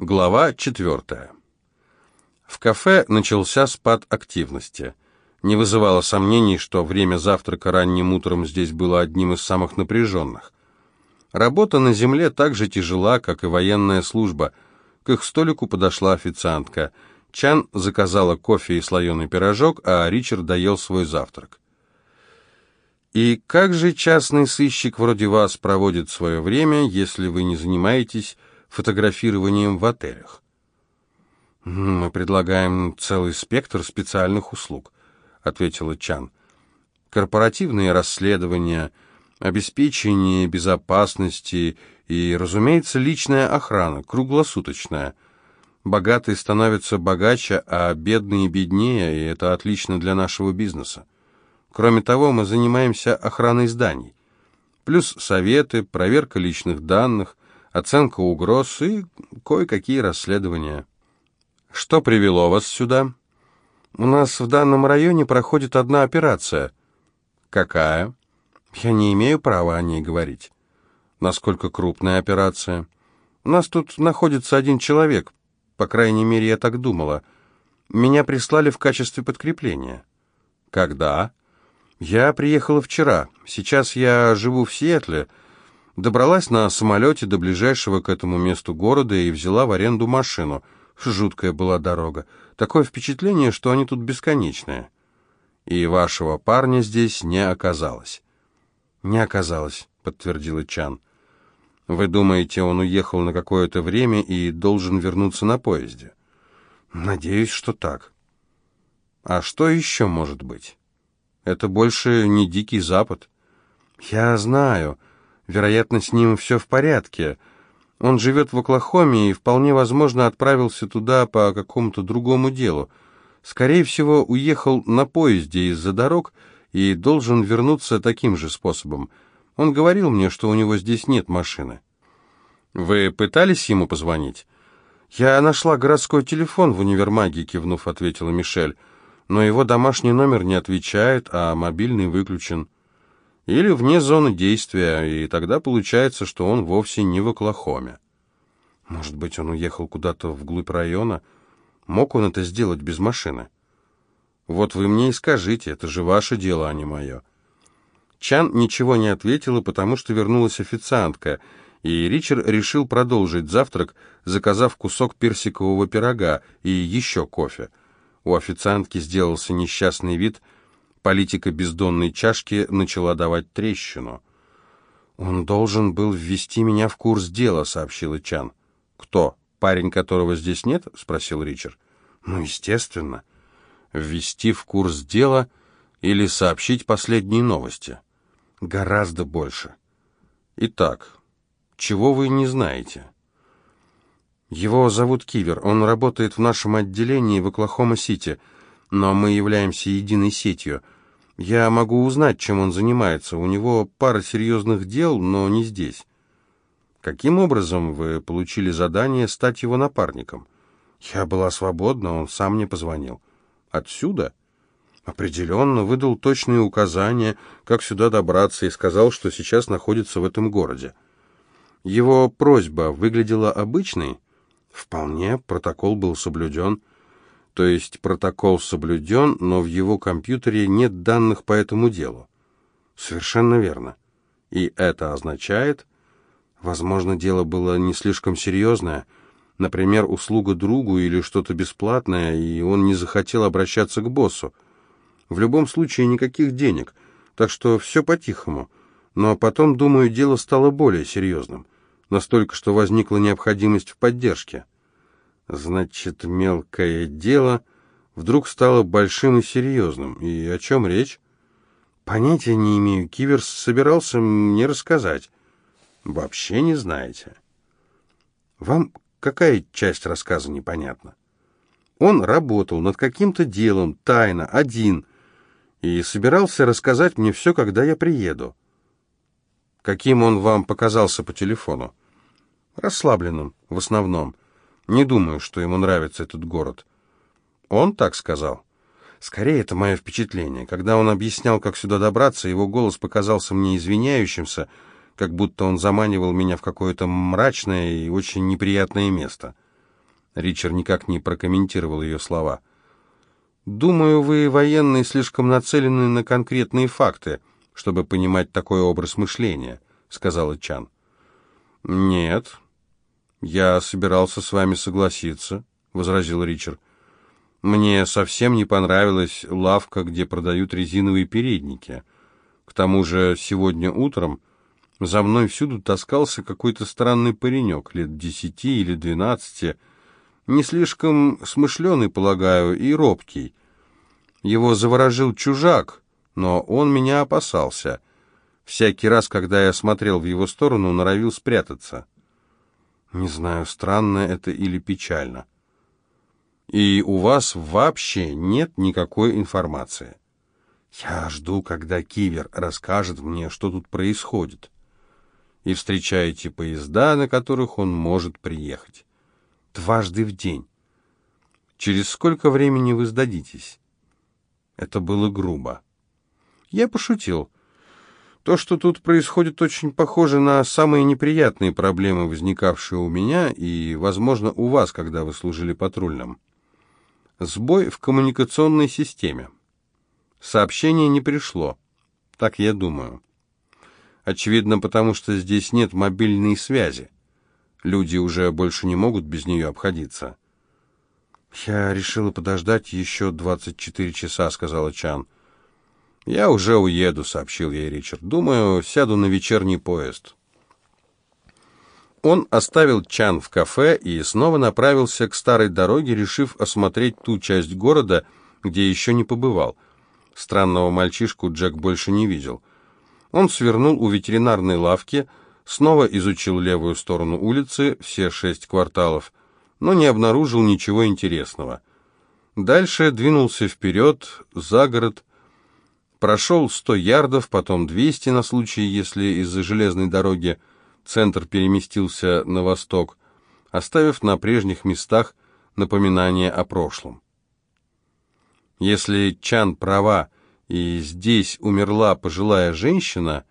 Глава четвертая. В кафе начался спад активности. Не вызывало сомнений, что время завтрака ранним утром здесь было одним из самых напряженных. Работа на земле так же тяжела, как и военная служба. К их столику подошла официантка. Чан заказала кофе и слоеный пирожок, а Ричард доел свой завтрак. «И как же частный сыщик вроде вас проводит свое время, если вы не занимаетесь фотографированием в отелях. «Мы предлагаем целый спектр специальных услуг», — ответила Чан. «Корпоративные расследования, обеспечение безопасности и, разумеется, личная охрана, круглосуточная. Богатые становятся богаче, а бедные беднее, и это отлично для нашего бизнеса. Кроме того, мы занимаемся охраной зданий. Плюс советы, проверка личных данных, оценка угроз и кое-какие расследования. Что привело вас сюда? У нас в данном районе проходит одна операция. Какая? Я не имею права о ней говорить. Насколько крупная операция? У нас тут находится один человек, по крайней мере, я так думала. Меня прислали в качестве подкрепления. Когда? Я приехала вчера. Сейчас я живу в Сиэтле, Добралась на самолете до ближайшего к этому месту города и взяла в аренду машину. Жуткая была дорога. Такое впечатление, что они тут бесконечные. И вашего парня здесь не оказалось. Не оказалось, подтвердила Чан. Вы думаете, он уехал на какое-то время и должен вернуться на поезде? Надеюсь, что так. А что еще может быть? Это больше не Дикий Запад. Я знаю, Вероятно, с ним все в порядке. Он живет в Оклахоме и вполне возможно отправился туда по какому-то другому делу. Скорее всего, уехал на поезде из-за дорог и должен вернуться таким же способом. Он говорил мне, что у него здесь нет машины. Вы пытались ему позвонить? Я нашла городской телефон в универмаге, кивнув, ответила Мишель. Но его домашний номер не отвечает, а мобильный выключен или вне зоны действия, и тогда получается, что он вовсе не в Оклахоме. Может быть, он уехал куда-то вглубь района? Мог он это сделать без машины? Вот вы мне и скажите, это же ваше дело, а не мое. Чан ничего не ответила, потому что вернулась официантка, и Ричард решил продолжить завтрак, заказав кусок персикового пирога и еще кофе. У официантки сделался несчастный вид – Политика бездонной чашки начала давать трещину. «Он должен был ввести меня в курс дела», — сообщила Чан. «Кто? Парень, которого здесь нет?» — спросил Ричард. «Ну, естественно. Ввести в курс дела или сообщить последние новости?» «Гораздо больше». «Итак, чего вы не знаете?» «Его зовут Кивер. Он работает в нашем отделении в Оклахома-Сити» но мы являемся единой сетью. Я могу узнать, чем он занимается. У него пара серьезных дел, но не здесь. Каким образом вы получили задание стать его напарником? Я была свободна, он сам мне позвонил. Отсюда? Определенно, выдал точные указания, как сюда добраться, и сказал, что сейчас находится в этом городе. Его просьба выглядела обычной? Вполне, протокол был соблюден. То есть протокол соблюден, но в его компьютере нет данных по этому делу. Совершенно верно. И это означает, возможно, дело было не слишком серьезное, например, услуга другу или что-то бесплатное, и он не захотел обращаться к боссу. В любом случае никаких денег, так что все по-тихому. Но потом, думаю, дело стало более серьезным, настолько, что возникла необходимость в поддержке. Значит, мелкое дело вдруг стало большим и серьезным. И о чем речь? Понятия не имею. Киверс собирался мне рассказать. Вообще не знаете. Вам какая часть рассказа непонятна? Он работал над каким-то делом, тайно, один, и собирался рассказать мне все, когда я приеду. Каким он вам показался по телефону? Расслабленным, в основном. Не думаю, что ему нравится этот город. Он так сказал. Скорее, это мое впечатление. Когда он объяснял, как сюда добраться, его голос показался мне извиняющимся, как будто он заманивал меня в какое-то мрачное и очень неприятное место. Ричард никак не прокомментировал ее слова. «Думаю, вы, военные, слишком нацелены на конкретные факты, чтобы понимать такой образ мышления», — сказала Чан. «Нет, я собирался с вами согласиться», — возразил Ричард. «Мне совсем не понравилась лавка, где продают резиновые передники. К тому же сегодня утром за мной всюду таскался какой-то странный паренек, лет десяти или двенадцати, не слишком смышленый, полагаю, и робкий. Его заворожил чужак, но он меня опасался. Всякий раз, когда я смотрел в его сторону, норовил спрятаться. Не знаю, странно это или печально. И у вас вообще нет никакой информации. Я жду, когда Кивер расскажет мне, что тут происходит. И встречаете поезда, на которых он может приехать. Дважды в день. Через сколько времени вы сдадитесь? Это было грубо. Я пошутил. То, что тут происходит, очень похоже на самые неприятные проблемы, возникавшие у меня и, возможно, у вас, когда вы служили патрульным. Сбой в коммуникационной системе. Сообщение не пришло. Так я думаю. Очевидно, потому что здесь нет мобильной связи. Люди уже больше не могут без нее обходиться. «Я решила подождать еще 24 часа», — сказала Чан. «Я уже уеду», — сообщил ей Ричард. «Думаю, сяду на вечерний поезд». Он оставил Чан в кафе и снова направился к старой дороге, решив осмотреть ту часть города, где еще не побывал. Странного мальчишку Джек больше не видел. Он свернул у ветеринарной лавки, снова изучил левую сторону улицы, все шесть кварталов, но не обнаружил ничего интересного. Дальше двинулся вперед, за город, прошел сто ярдов, потом двести на случай, если из-за железной дороги центр переместился на восток, оставив на прежних местах напоминание о прошлом. Если Чан права, и здесь умерла пожилая женщина,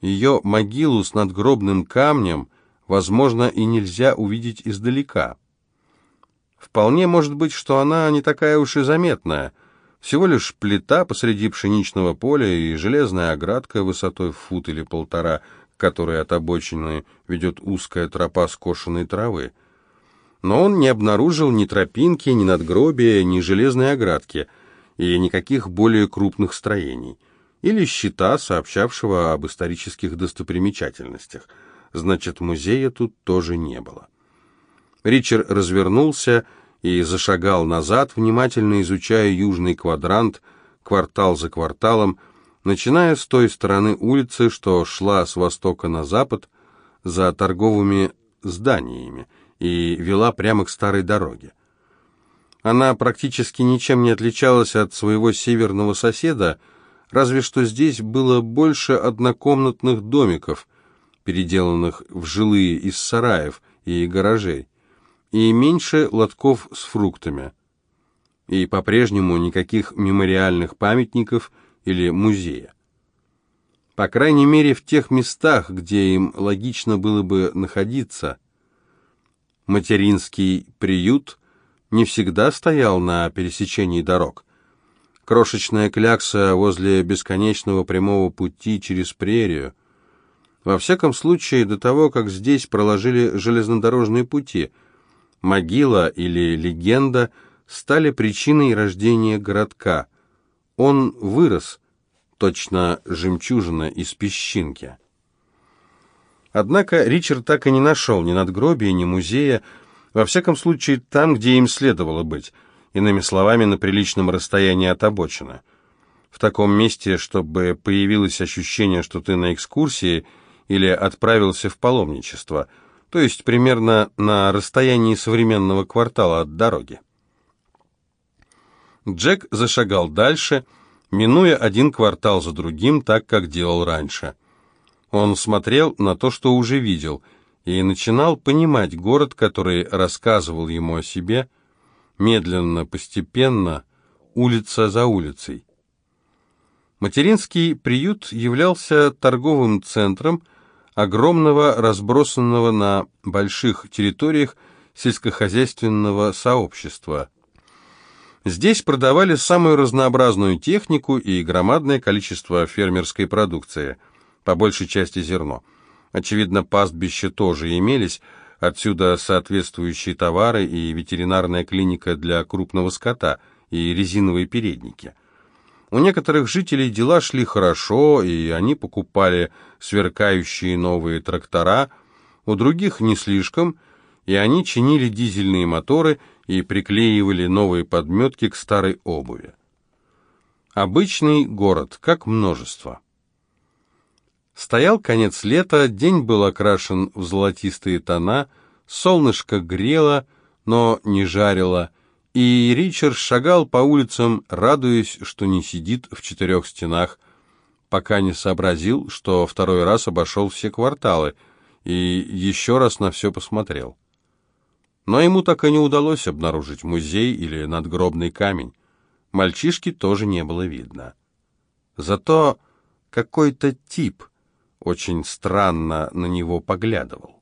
ее могилу с надгробным камнем, возможно, и нельзя увидеть издалека. Вполне может быть, что она не такая уж и заметная. Всего лишь плита посреди пшеничного поля и железная оградка высотой в фут или полтора, к которой от обочины ведет узкая тропа скошенной травы. Но он не обнаружил ни тропинки, ни надгробия, ни железной оградки и никаких более крупных строений. Или щита, сообщавшего об исторических достопримечательностях. Значит, музея тут тоже не было. Ричард развернулся и зашагал назад, внимательно изучая южный квадрант, квартал за кварталом, начиная с той стороны улицы, что шла с востока на запад, за торговыми зданиями, и вела прямо к старой дороге. Она практически ничем не отличалась от своего северного соседа, разве что здесь было больше однокомнатных домиков, переделанных в жилые из сараев и гаражей и меньше лотков с фруктами. И по-прежнему никаких мемориальных памятников или музея. По крайней мере, в тех местах, где им логично было бы находиться. Материнский приют не всегда стоял на пересечении дорог. Крошечная клякса возле бесконечного прямого пути через прерию. Во всяком случае, до того, как здесь проложили железнодорожные пути – Могила или легенда стали причиной рождения городка. Он вырос, точно жемчужина из песчинки. Однако Ричард так и не нашел ни надгробия, ни музея, во всяком случае там, где им следовало быть, иными словами, на приличном расстоянии от обочины. В таком месте, чтобы появилось ощущение, что ты на экскурсии или отправился в паломничество – то есть примерно на расстоянии современного квартала от дороги. Джек зашагал дальше, минуя один квартал за другим, так, как делал раньше. Он смотрел на то, что уже видел, и начинал понимать город, который рассказывал ему о себе, медленно, постепенно, улица за улицей. Материнский приют являлся торговым центром, огромного, разбросанного на больших территориях сельскохозяйственного сообщества. Здесь продавали самую разнообразную технику и громадное количество фермерской продукции, по большей части зерно. Очевидно, пастбища тоже имелись, отсюда соответствующие товары и ветеринарная клиника для крупного скота и резиновые передники. У некоторых жителей дела шли хорошо, и они покупали сверкающие новые трактора, у других не слишком, и они чинили дизельные моторы и приклеивали новые подметки к старой обуви. Обычный город, как множество. Стоял конец лета, день был окрашен в золотистые тона, солнышко грело, но не жарило, и Ричард шагал по улицам, радуясь, что не сидит в четырех стенах, пока не сообразил, что второй раз обошел все кварталы и еще раз на все посмотрел. Но ему так и не удалось обнаружить музей или надгробный камень. Мальчишки тоже не было видно. Зато какой-то тип очень странно на него поглядывал.